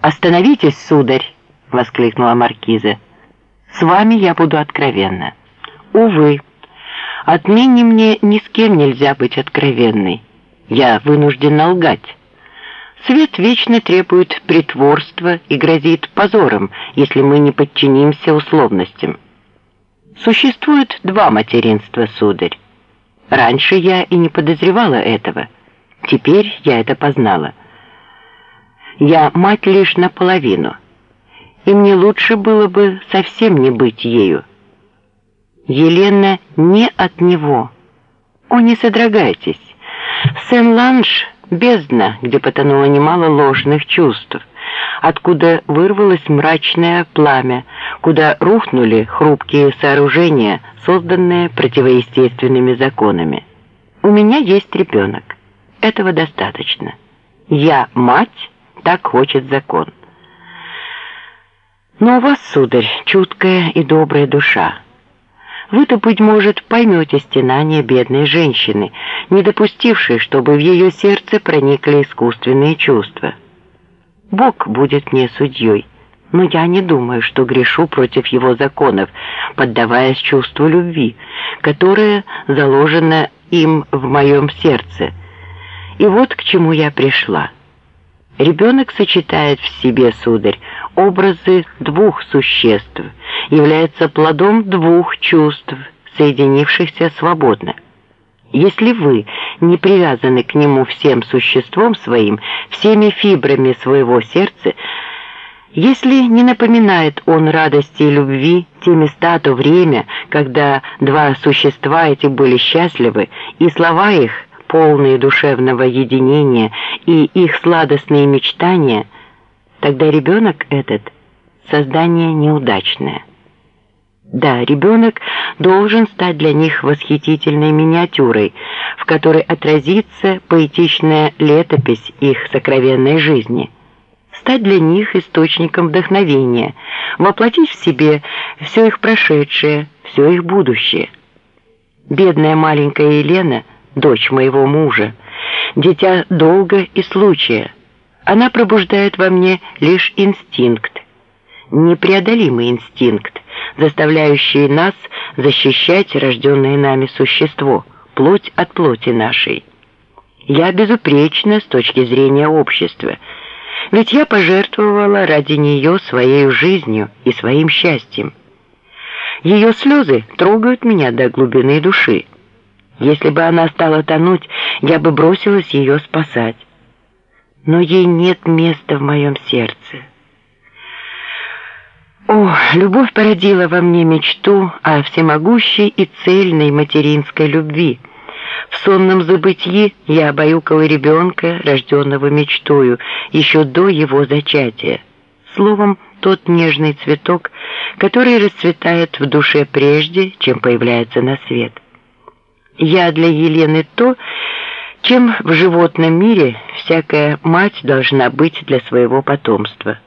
«Остановитесь, сударь!» — воскликнула маркиза. «С вами я буду откровенна. Увы, отныне мне ни с кем нельзя быть откровенной. Я вынуждена лгать. Свет вечно требует притворства и грозит позором, если мы не подчинимся условностям. Существует два материнства, сударь. Раньше я и не подозревала этого. Теперь я это познала. Я мать лишь наполовину, и мне лучше было бы совсем не быть ею. Елена не от него. О, не содрогайтесь. Сен-Ланж — бездна, где потонуло немало ложных чувств, откуда вырвалось мрачное пламя, куда рухнули хрупкие сооружения, созданные противоестественными законами. У меня есть ребенок. Этого достаточно. Я мать, так хочет закон. Но у вас, сударь, чуткая и добрая душа. Вы-то, быть может, поймете стенание бедной женщины, не допустившей, чтобы в ее сердце проникли искусственные чувства. Бог будет мне судьей, но я не думаю, что грешу против его законов, поддаваясь чувству любви, которое заложено им в моем сердце. И вот к чему я пришла. Ребенок сочетает в себе, сударь, образы двух существ, является плодом двух чувств, соединившихся свободно. Если вы не привязаны к нему всем существом своим, всеми фибрами своего сердца, если не напоминает он радости и любви те места, то время, когда два существа эти были счастливы, и слова их – полные душевного единения и их сладостные мечтания, тогда ребенок этот – создание неудачное. Да, ребенок должен стать для них восхитительной миниатюрой, в которой отразится поэтичная летопись их сокровенной жизни, стать для них источником вдохновения, воплотить в себе все их прошедшее, все их будущее. Бедная маленькая Елена – дочь моего мужа, дитя долга и случая. Она пробуждает во мне лишь инстинкт, непреодолимый инстинкт, заставляющий нас защищать рожденное нами существо, плоть от плоти нашей. Я безупречна с точки зрения общества, ведь я пожертвовала ради нее своей жизнью и своим счастьем. Ее слезы трогают меня до глубины души. Если бы она стала тонуть, я бы бросилась ее спасать. Но ей нет места в моем сердце. О, любовь породила во мне мечту о всемогущей и цельной материнской любви. В сонном забытии я обаюкала ребенка, рожденного мечтою, еще до его зачатия. Словом, тот нежный цветок, который расцветает в душе прежде, чем появляется на свет. Я для Елены то, чем в животном мире всякая мать должна быть для своего потомства.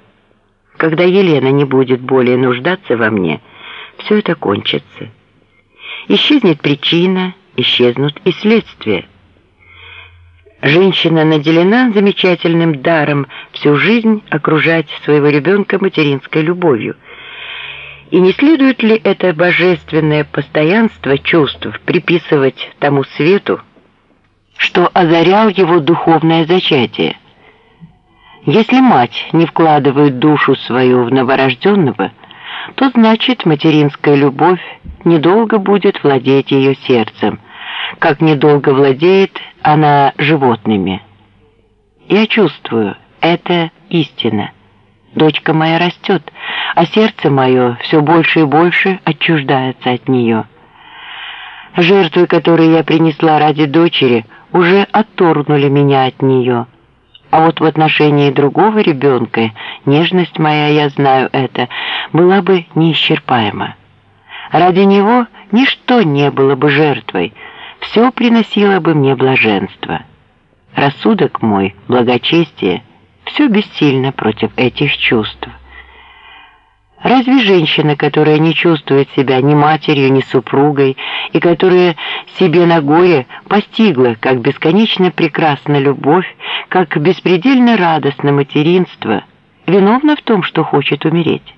Когда Елена не будет более нуждаться во мне, все это кончится. Исчезнет причина, исчезнут и следствия. Женщина наделена замечательным даром всю жизнь окружать своего ребенка материнской любовью – и не следует ли это божественное постоянство чувств приписывать тому свету, что озарял его духовное зачатие? Если мать не вкладывает душу свою в новорожденного, то значит материнская любовь недолго будет владеть ее сердцем, как недолго владеет она животными. Я чувствую, это истина. Дочка моя растет, а сердце мое все больше и больше отчуждается от нее. Жертвы, которые я принесла ради дочери, уже отторгнули меня от нее. А вот в отношении другого ребенка нежность моя, я знаю это, была бы неисчерпаема. Ради него ничто не было бы жертвой, все приносило бы мне блаженство. Рассудок мой, благочестие, все бессильно против этих чувств. Разве женщина, которая не чувствует себя ни матерью, ни супругой, и которая себе на горе постигла, как бесконечно прекрасна любовь, как беспредельно радостно материнство, виновна в том, что хочет умереть?